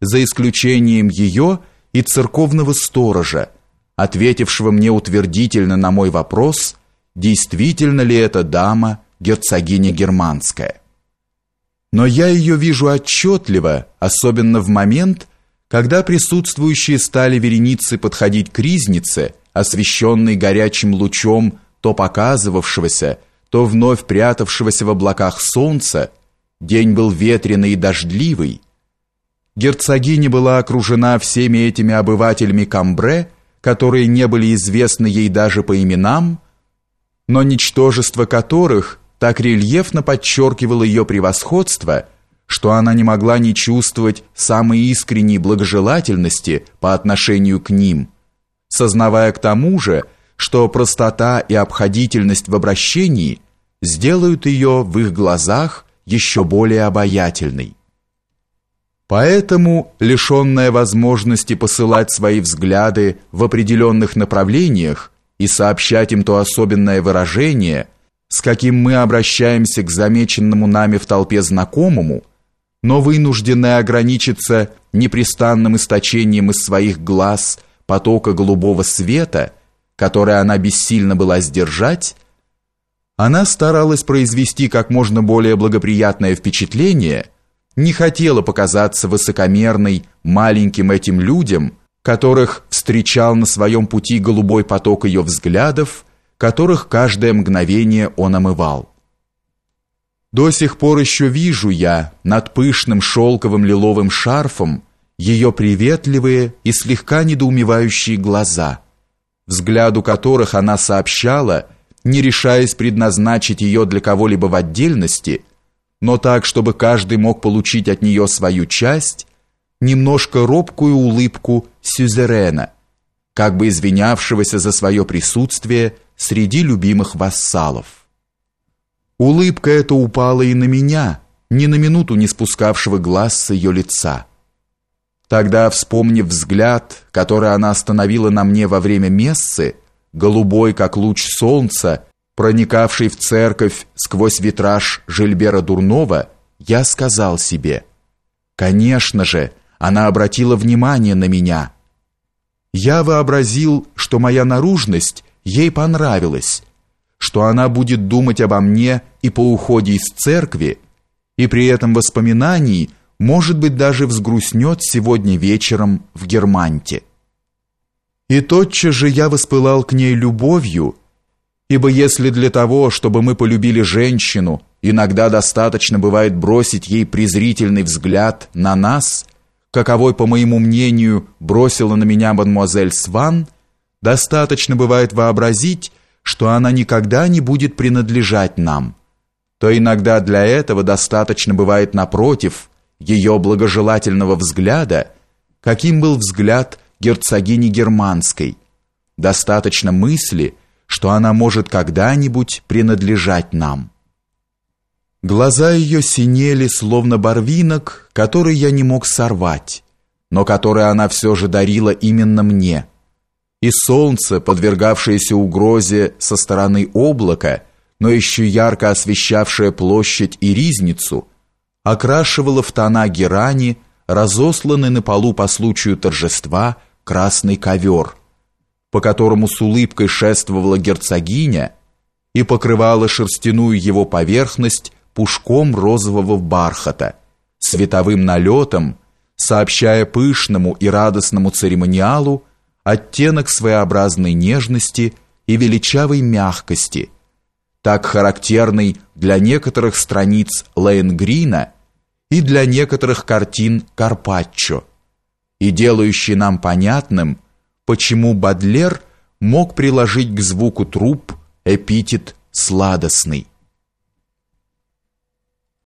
за исключением ее и церковного сторожа, ответившего мне утвердительно на мой вопрос, действительно ли эта дама герцогиня германская. Но я ее вижу отчетливо, особенно в момент, когда присутствующие стали вереницы подходить к ризнице, освещенной горячим лучом то показывавшегося, то вновь прятавшегося в облаках солнца, день был ветреный и дождливый, Герцогиня была окружена всеми этими обывателями Камбре, которые не были известны ей даже по именам, но ничтожество которых так рельефно подчеркивало ее превосходство, что она не могла не чувствовать самой искренней благожелательности по отношению к ним, сознавая к тому же, что простота и обходительность в обращении сделают ее в их глазах еще более обаятельной. Поэтому, лишенная возможности посылать свои взгляды в определенных направлениях и сообщать им то особенное выражение, с каким мы обращаемся к замеченному нами в толпе знакомому, но вынужденная ограничиться непрестанным источением из своих глаз потока голубого света, который она бессильно была сдержать, она старалась произвести как можно более благоприятное впечатление – не хотела показаться высокомерной маленьким этим людям, которых встречал на своем пути голубой поток ее взглядов, которых каждое мгновение он омывал. До сих пор еще вижу я над пышным шелковым лиловым шарфом ее приветливые и слегка недоумевающие глаза, взгляду которых она сообщала, не решаясь предназначить ее для кого-либо в отдельности – но так, чтобы каждый мог получить от нее свою часть, немножко робкую улыбку сюзерена, как бы извинявшегося за свое присутствие среди любимых вассалов. Улыбка эта упала и на меня, ни на минуту не спускавшего глаз с ее лица. Тогда, вспомнив взгляд, который она остановила на мне во время мессы, голубой, как луч солнца, проникавший в церковь сквозь витраж Жильбера Дурнова, я сказал себе, «Конечно же, она обратила внимание на меня». Я вообразил, что моя наружность ей понравилась, что она будет думать обо мне и по уходе из церкви, и при этом воспоминании, может быть, даже взгрустнет сегодня вечером в Германте. И тотчас же я воспылал к ней любовью, Ибо если для того, чтобы мы полюбили женщину, иногда достаточно бывает бросить ей презрительный взгляд на нас, каковой, по моему мнению, бросила на меня мадемуазель Сван, достаточно бывает вообразить, что она никогда не будет принадлежать нам, то иногда для этого достаточно бывает напротив ее благожелательного взгляда, каким был взгляд герцогини Германской, достаточно мысли, что она может когда-нибудь принадлежать нам. Глаза ее синели, словно барвинок, который я не мог сорвать, но который она все же дарила именно мне. И солнце, подвергавшееся угрозе со стороны облака, но еще ярко освещавшее площадь и ризницу, окрашивало в тона герани, разосланный на полу по случаю торжества красный ковер – по которому с улыбкой шествовала герцогиня и покрывала шерстяную его поверхность пушком розового бархата, световым налетом, сообщая пышному и радостному церемониалу оттенок своеобразной нежности и величавой мягкости, так характерный для некоторых страниц Лейнгрина и для некоторых картин Карпаччо, и делающий нам понятным – почему Бадлер мог приложить к звуку труб эпитет «сладостный».